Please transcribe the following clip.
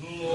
Ну,